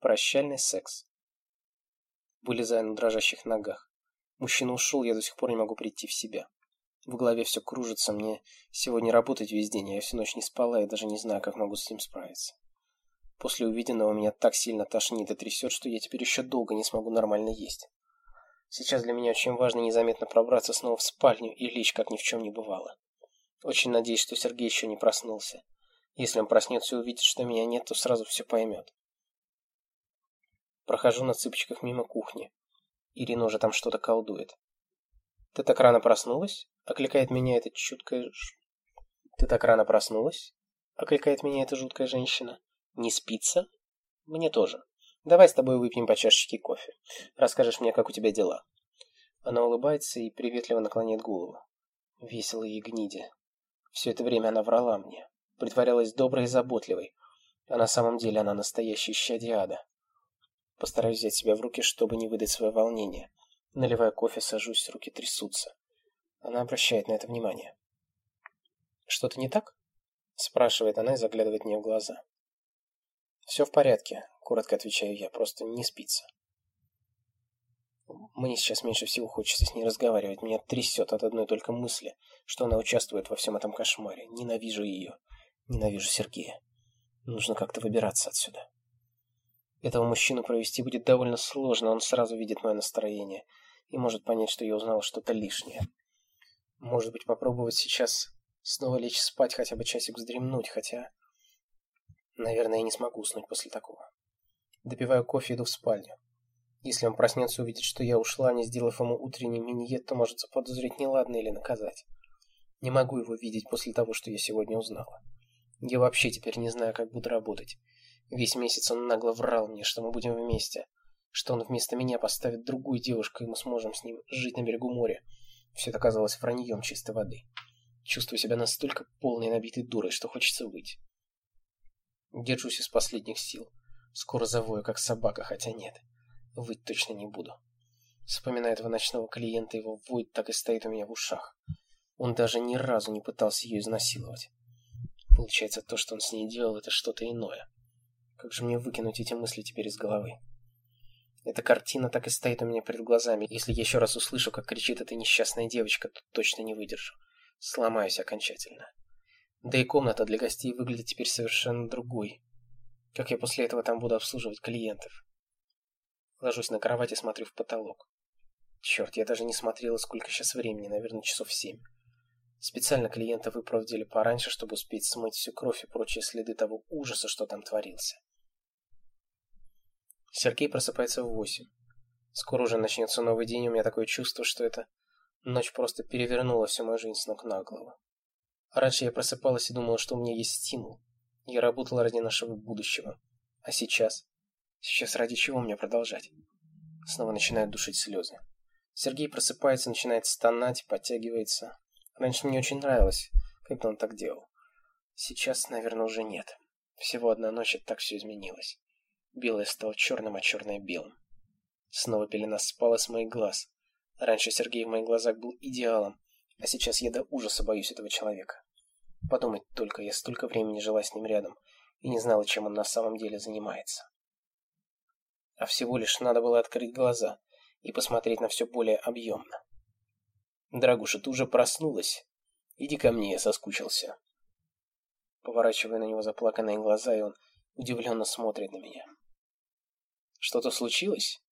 Прощальный секс. Вылезая на дрожащих ногах. Мужчина ушел, я до сих пор не могу прийти в себя. В голове все кружится, мне сегодня работать весь день, а я всю ночь не спала и даже не знаю, как могу с ним справиться. После увиденного меня так сильно тошнит и трясет, что я теперь еще долго не смогу нормально есть. Сейчас для меня очень важно незаметно пробраться снова в спальню и лечь, как ни в чем не бывало. Очень надеюсь, что Сергей еще не проснулся. Если он проснется и увидит, что меня нет, то сразу все поймет. Прохожу на цыпочках мимо кухни. Ирина уже там что-то колдует. «Ты так рано проснулась?» — окликает меня эта чуткая... «Ты так рано проснулась?» — окликает меня эта жуткая женщина. «Не спится?» «Мне тоже. Давай с тобой выпьем по чашечке кофе. Расскажешь мне, как у тебя дела». Она улыбается и приветливо наклоняет голову. Весело и гниде. Все это время она врала мне. Притворялась доброй и заботливой. А на самом деле она настоящая щадиада. Постараюсь взять себя в руки, чтобы не выдать свое волнение. Наливая кофе, сажусь, руки трясутся. Она обращает на это внимание. «Что-то не так?» Спрашивает она и заглядывает мне в глаза. «Все в порядке», — коротко отвечаю я, просто не спится. Мне сейчас меньше всего хочется с ней разговаривать. Меня трясет от одной только мысли, что она участвует во всем этом кошмаре. Ненавижу ее. Ненавижу Сергея. Нужно как-то выбираться отсюда. Этого мужчину провести будет довольно сложно, он сразу видит мое настроение и может понять, что я узнал что-то лишнее. Может быть, попробовать сейчас снова лечь спать, хотя бы часик вздремнуть, хотя... Наверное, я не смогу уснуть после такого. Допиваю кофе и иду в спальню. Если он проснется и увидит, что я ушла, не сделав ему утренний миниет, то может заподозрить неладно или наказать. Не могу его видеть после того, что я сегодня узнала. Я вообще теперь не знаю, как буду работать. Весь месяц он нагло врал мне, что мы будем вместе, что он вместо меня поставит другую девушку, и мы сможем с ним жить на берегу моря. Все это казалось враньем чистой воды. Чувствую себя настолько полной набитой дурой, что хочется выть. Держусь из последних сил. Скоро завою, как собака, хотя нет. Выть точно не буду. Вспоминаю этого ночного клиента, его вой так и стоит у меня в ушах. Он даже ни разу не пытался ее изнасиловать. Получается, то, что он с ней делал, это что-то иное. Как же мне выкинуть эти мысли теперь из головы? Эта картина так и стоит у меня перед глазами. Если еще раз услышу, как кричит эта несчастная девочка, то точно не выдержу. Сломаюсь окончательно. Да и комната для гостей выглядит теперь совершенно другой. Как я после этого там буду обслуживать клиентов? Ложусь на кровать и смотрю в потолок. Черт, я даже не смотрела, сколько сейчас времени, наверное, часов семь. Специально клиента выпроводили пораньше, чтобы успеть смыть всю кровь и прочие следы того ужаса, что там творился. Сергей просыпается в восемь. Скоро уже начнется новый день, у меня такое чувство, что эта ночь просто перевернула всю мою жизнь с ног на голову. Раньше я просыпалась и думала, что у меня есть стимул. Я работала ради нашего будущего. А сейчас? Сейчас ради чего мне продолжать? Снова начинают душить слезы. Сергей просыпается, начинает стонать, подтягивается. Раньше мне очень нравилось, когда он так делал. Сейчас, наверное, уже нет. Всего одна ночь, и так все изменилось. Белое стало черным, а черное белым. Снова пелена спала с моих глаз. Раньше Сергей в моих глазах был идеалом, а сейчас я до ужаса боюсь этого человека. Подумать только, я столько времени жила с ним рядом и не знала, чем он на самом деле занимается. А всего лишь надо было открыть глаза и посмотреть на все более объемно. «Драгуша, ты уже проснулась? Иди ко мне, я соскучился». Поворачивая на него заплаканные глаза, и он удивленно смотрит на меня. Что-то случилось?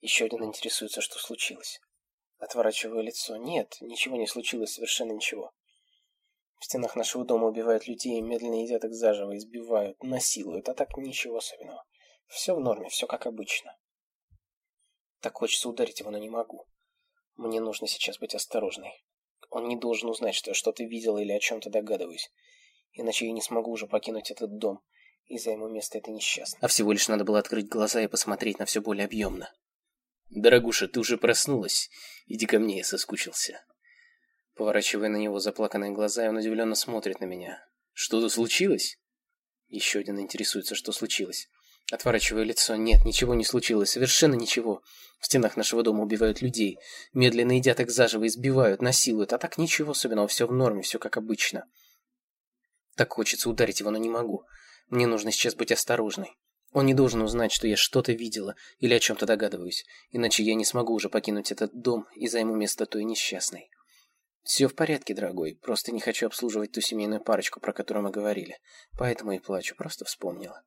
Еще один интересуется, что случилось. Отворачиваю лицо. Нет, ничего не случилось, совершенно ничего. В стенах нашего дома убивают людей, медленно едят их заживо, избивают, насилуют, а так ничего особенного. Все в норме, все как обычно. Так хочется ударить его, но не могу. Мне нужно сейчас быть осторожной. Он не должен узнать, что я что-то видела или о чем-то догадываюсь. Иначе я не смогу уже покинуть этот дом и займу место этой несчастной. А всего лишь надо было открыть глаза и посмотреть на все более объемно. «Дорогуша, ты уже проснулась? Иди ко мне, я соскучился». Поворачивая на него заплаканные глаза, он удивленно смотрит на меня. «Что-то случилось?» Еще один интересуется, что случилось. Отворачивая лицо. Нет, ничего не случилось. Совершенно ничего. В стенах нашего дома убивают людей. Медленно едят их заживо, избивают, насилуют. А так ничего особенного. Все в норме, все как обычно. Так хочется ударить его, но не могу. Мне нужно сейчас быть осторожной. Он не должен узнать, что я что-то видела или о чем-то догадываюсь, иначе я не смогу уже покинуть этот дом и займу место той несчастной. Все в порядке, дорогой, просто не хочу обслуживать ту семейную парочку, про которую мы говорили. Поэтому и плачу, просто вспомнила.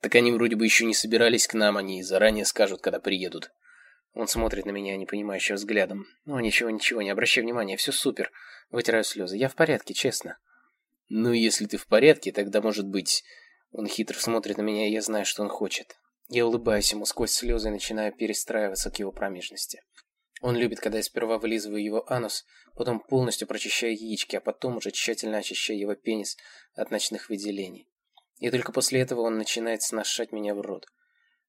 Так они вроде бы еще не собирались к нам, они заранее скажут, когда приедут. Он смотрит на меня непонимающим взглядом. Ну, ничего, ничего, не обращай внимания, все супер. Вытираю слезы. Я в порядке, честно. Ну, если ты в порядке, тогда, может быть... Он хитро смотрит на меня, и я знаю, что он хочет. Я улыбаюсь ему сквозь слезы и начинаю перестраиваться к его промежности. Он любит, когда я сперва вылизываю его анус, потом полностью прочищаю яички, а потом уже тщательно очищаю его пенис от ночных выделений. И только после этого он начинает сношать меня в рот.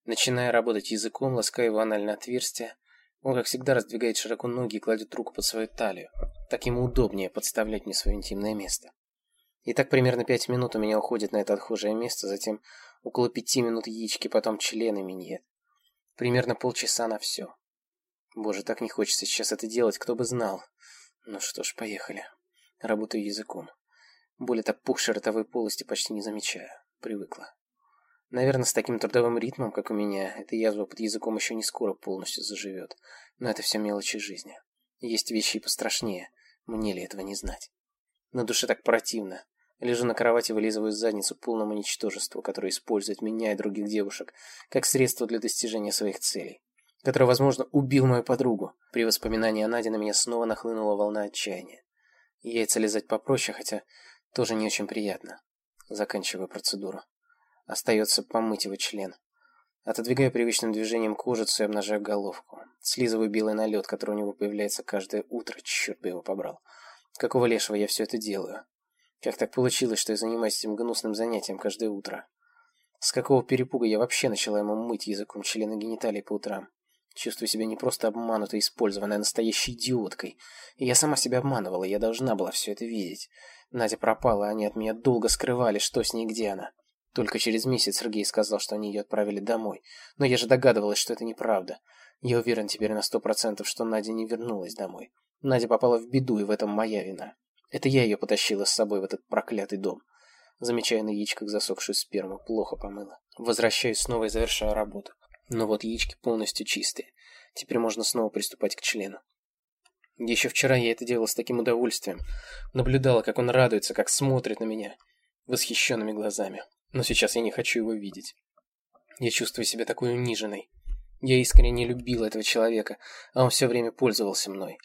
Начиная работать языком, лаская его анальное отверстие, он, как всегда, раздвигает широко ноги и кладет руку под свою талию. Так ему удобнее подставлять мне свое интимное место. И так примерно пять минут у меня уходит на это отхожее место, затем около пяти минут яички, потом члены миньет. Примерно полчаса на все. Боже, так не хочется сейчас это делать, кто бы знал. Ну что ж, поехали. Работаю языком. Боль от опухшей ротовой полости почти не замечаю. Привыкла. Наверное, с таким трудовым ритмом, как у меня, эта язва под языком еще не скоро полностью заживет. Но это все мелочи жизни. Есть вещи и пострашнее. Мне ли этого не знать? На душе так противно. Лежу на кровати, вылизываю задницу полному ничтожеству, которое использует меня и других девушек как средство для достижения своих целей. Который, возможно, убил мою подругу. При воспоминании о Наде на меня снова нахлынула волна отчаяния. Яйца лизать попроще, хотя тоже не очень приятно. Заканчиваю процедуру. Остается помыть его член. Отодвигаю привычным движением кожицу и обнажаю головку. Слизываю белый налет, который у него появляется каждое утро. Черт бы его побрал. Какого лешего я все это делаю? Как так получилось, что я занимаюсь этим гнусным занятием каждое утро? С какого перепуга я вообще начала ему мыть языком члены гениталий по утрам? Чувствую себя не просто обманутой, использованной, а настоящей идиоткой. И я сама себя обманывала, я должна была все это видеть. Надя пропала, они от меня долго скрывали, что с ней, где она. Только через месяц Сергей сказал, что они ее отправили домой. Но я же догадывалась, что это неправда. Я уверен теперь на сто процентов, что Надя не вернулась домой. Надя попала в беду, и в этом моя вина. Это я ее потащила с собой в этот проклятый дом. Замечая на яичках засохшую сперму, плохо помыла. Возвращаюсь снова и завершаю работу. Но вот яички полностью чистые. Теперь можно снова приступать к члену. Еще вчера я это делала с таким удовольствием. Наблюдала, как он радуется, как смотрит на меня. Восхищенными глазами. Но сейчас я не хочу его видеть. Я чувствую себя такой униженной. Я искренне не любила этого человека, а он все время пользовался мной.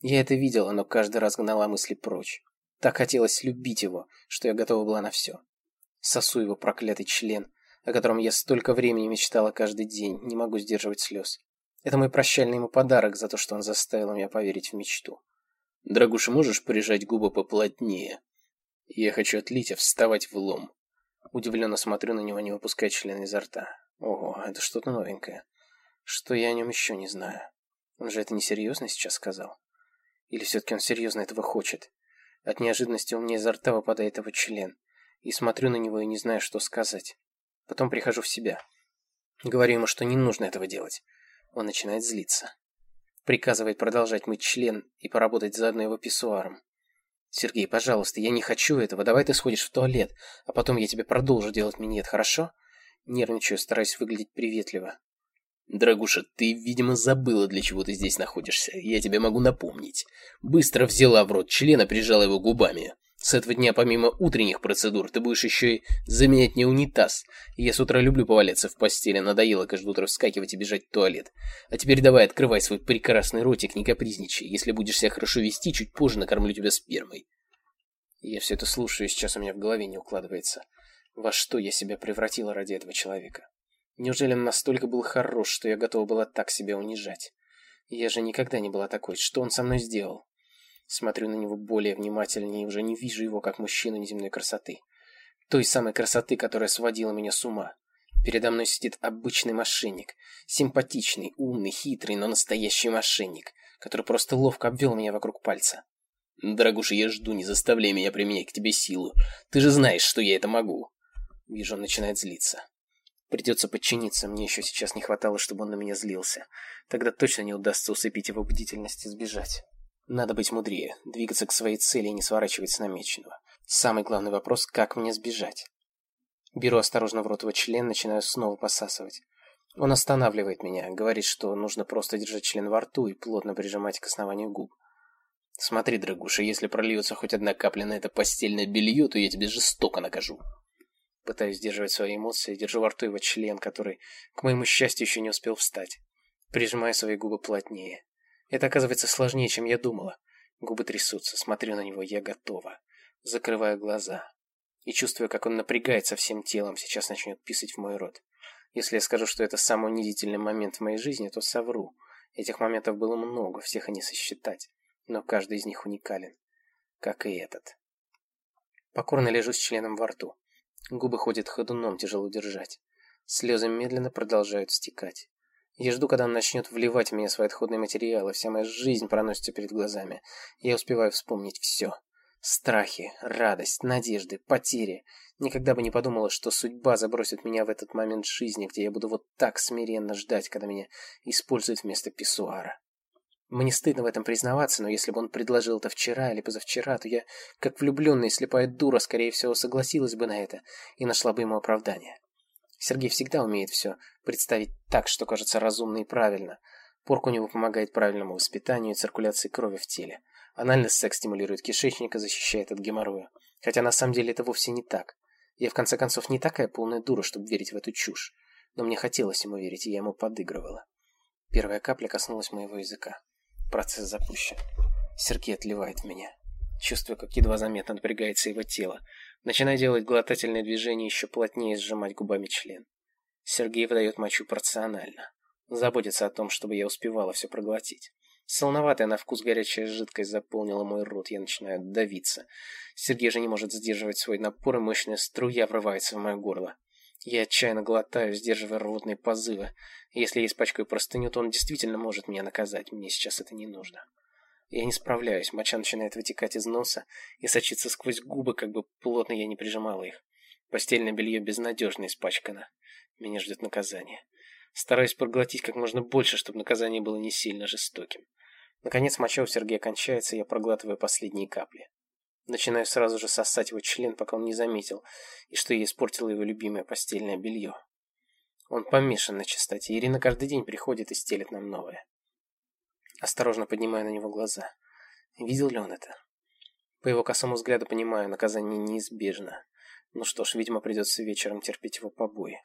Я это видела, но каждый раз гнала мысли прочь. Так хотелось любить его, что я готова была на все. Сосу его проклятый член, о котором я столько времени мечтала каждый день, не могу сдерживать слез. Это мой прощальный ему подарок за то, что он заставил меня поверить в мечту. Драгуша, можешь прижать губы поплотнее? Я хочу отлить, а вставать в лом. Удивленно смотрю на него, не выпуская член изо рта. Ого, это что-то новенькое. Что я о нем еще не знаю. Он же это несерьезно сейчас сказал. Или все-таки он серьезно этого хочет? От неожиданности у меня изо рта выпадает его член. И смотрю на него и не знаю, что сказать. Потом прихожу в себя. Говорю ему, что не нужно этого делать. Он начинает злиться. Приказывает продолжать мыть член и поработать заодно его писсуаром. «Сергей, пожалуйста, я не хочу этого. Давай ты сходишь в туалет, а потом я тебе продолжу делать минет, хорошо?» Нервничаю, стараюсь выглядеть приветливо. «Драгуша, ты, видимо, забыла, для чего ты здесь находишься. Я тебе могу напомнить. Быстро взяла в рот члена, прижала его губами. С этого дня, помимо утренних процедур, ты будешь еще и заменять мне унитаз. Я с утра люблю поваляться в постели, надоело каждое утро вскакивать и бежать в туалет. А теперь давай открывай свой прекрасный ротик, не капризничай. Если будешь себя хорошо вести, чуть позже накормлю тебя спермой». Я все это слушаю, и сейчас у меня в голове не укладывается. Во что я себя превратила ради этого человека? Неужели он настолько был хорош, что я готова была так себя унижать? Я же никогда не была такой. Что он со мной сделал? Смотрю на него более внимательнее и уже не вижу его как мужчину неземной красоты. Той самой красоты, которая сводила меня с ума. Передо мной сидит обычный мошенник. Симпатичный, умный, хитрый, но настоящий мошенник, который просто ловко обвел меня вокруг пальца. «Дорогуша, я жду, не заставляй меня применять к тебе силу. Ты же знаешь, что я это могу». Вижу, он начинает злиться. Придется подчиниться, мне еще сейчас не хватало, чтобы он на меня злился. Тогда точно не удастся усыпить его бдительность и сбежать. Надо быть мудрее, двигаться к своей цели и не сворачивать с намеченного. Самый главный вопрос – как мне сбежать? Беру осторожно в рот его член, начинаю снова посасывать. Он останавливает меня, говорит, что нужно просто держать член во рту и плотно прижимать к основанию губ. Смотри, дорогуша, если прольется хоть одна капля на это постельное белье, то я тебе жестоко накажу. Пытаюсь сдерживать свои эмоции, держу во рту его член, который, к моему счастью, еще не успел встать. Прижимаю свои губы плотнее. Это оказывается сложнее, чем я думала. Губы трясутся, смотрю на него, я готова. Закрываю глаза. И чувствую, как он напрягается всем телом, сейчас начнет писать в мой рот. Если я скажу, что это самый унизительный момент в моей жизни, то совру. Этих моментов было много, всех они сосчитать. Но каждый из них уникален. Как и этот. Покорно лежу с членом во рту. Губы ходят ходуном, тяжело держать. Слезы медленно продолжают стекать. Я жду, когда он начнет вливать в меня свои отходные материалы. Вся моя жизнь проносится перед глазами. Я успеваю вспомнить все. Страхи, радость, надежды, потери. Никогда бы не подумала, что судьба забросит меня в этот момент жизни, где я буду вот так смиренно ждать, когда меня используют вместо писсуара. Мне стыдно в этом признаваться, но если бы он предложил это вчера или позавчера, то я, как влюбленная слепая дура, скорее всего, согласилась бы на это и нашла бы ему оправдание. Сергей всегда умеет все представить так, что кажется разумно и правильно. Порк у него помогает правильному воспитанию и циркуляции крови в теле. Анальный секс стимулирует кишечник и защищает от геморроя. Хотя на самом деле это вовсе не так. Я в конце концов не такая полная дура, чтобы верить в эту чушь. Но мне хотелось ему верить, и я ему подыгрывала. Первая капля коснулась моего языка. Процесс запущен. Сергей отливает в меня. Чувствую, как едва заметно напрягается его тело. Начинаю делать глотательные движения, еще плотнее сжимать губами член. Сергей выдает мочу порционально. Заботится о том, чтобы я успевала все проглотить. Солоноватая на вкус горячая жидкость заполнила мой рот, я начинаю давиться. Сергей же не может сдерживать свой напор, и мощная струя врывается в мое горло. Я отчаянно глотаю, сдерживая рвотные позывы. Если я испачкаю простыню, то он действительно может меня наказать. Мне сейчас это не нужно. Я не справляюсь, моча начинает вытекать из носа и сочиться сквозь губы, как бы плотно я не прижимала их. Постельное белье безнадежно испачкано. Меня ждет наказание. Стараюсь проглотить как можно больше, чтобы наказание было не сильно жестоким. Наконец моча у Сергея кончается, я проглатываю последние капли. Начинаю сразу же сосать его член, пока он не заметил, и что я испортила его любимое постельное белье. Он помешан на чистоте. Ирина каждый день приходит и стелит нам новое. Осторожно поднимаю на него глаза. Видел ли он это? По его косому взгляду понимаю, наказание неизбежно. Ну что ж, видимо, придется вечером терпеть его побои.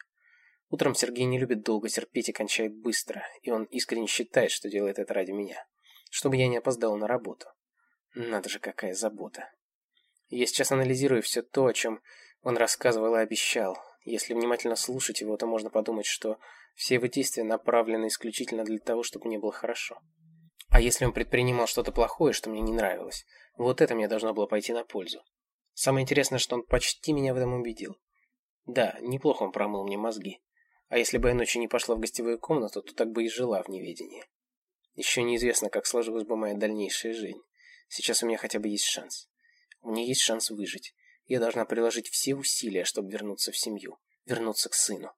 Утром Сергей не любит долго терпеть и кончает быстро, и он искренне считает, что делает это ради меня. Чтобы я не опоздал на работу. Надо же, какая забота. Я сейчас анализирую все то, о чем он рассказывал и обещал. Если внимательно слушать его, то можно подумать, что все его действия направлены исключительно для того, чтобы мне было хорошо. А если он предпринимал что-то плохое, что мне не нравилось, вот это мне должно было пойти на пользу. Самое интересное, что он почти меня в этом убедил. Да, неплохо он промыл мне мозги. А если бы я ночью не пошла в гостевую комнату, то так бы и жила в неведении. Еще неизвестно, как сложилась бы моя дальнейшая жизнь. Сейчас у меня хотя бы есть шанс. У меня есть шанс выжить. Я должна приложить все усилия, чтобы вернуться в семью, вернуться к сыну.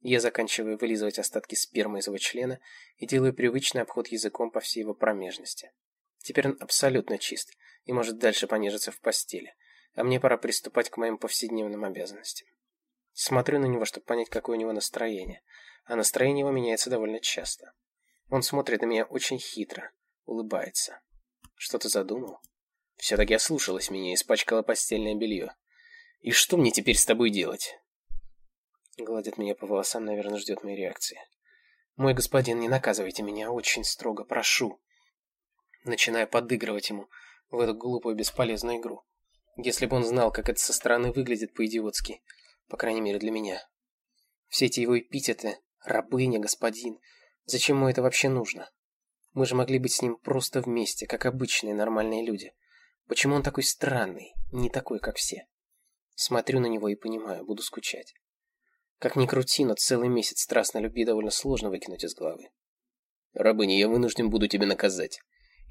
Я заканчиваю вылизывать остатки спермы из его члена и делаю привычный обход языком по всей его промежности. Теперь он абсолютно чист и может дальше понежиться в постели, а мне пора приступать к моим повседневным обязанностям. Смотрю на него, чтобы понять, какое у него настроение, а настроение его меняется довольно часто. Он смотрит на меня очень хитро, улыбается. Что-то задумал? Все-таки ослушалась меня, испачкала постельное белье. И что мне теперь с тобой делать? Гладит меня по волосам, наверное, ждет моей реакции. Мой господин, не наказывайте меня, очень строго, прошу. Начинаю подыгрывать ему в эту глупую бесполезную игру. Если бы он знал, как это со стороны выглядит по-идиотски, по крайней мере для меня. Все эти его эпитеты, рабыня, господин, зачем ему это вообще нужно? Мы же могли быть с ним просто вместе, как обычные нормальные люди. Почему он такой странный, не такой, как все? Смотрю на него и понимаю, буду скучать. Как ни крути, но целый месяц страстной любви довольно сложно выкинуть из головы. Рабыня, я вынужден буду тебя наказать.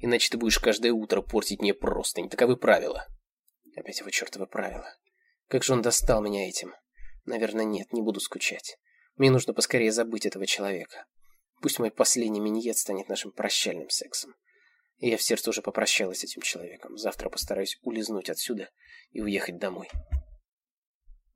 Иначе ты будешь каждое утро портить мне простынь. Таковы правила. Опять его чертовы правила. Как же он достал меня этим? Наверное, нет, не буду скучать. Мне нужно поскорее забыть этого человека. Пусть мой последний миньет станет нашим прощальным сексом. И я в сердце уже попрощалась с этим человеком. Завтра постараюсь улизнуть отсюда и уехать домой.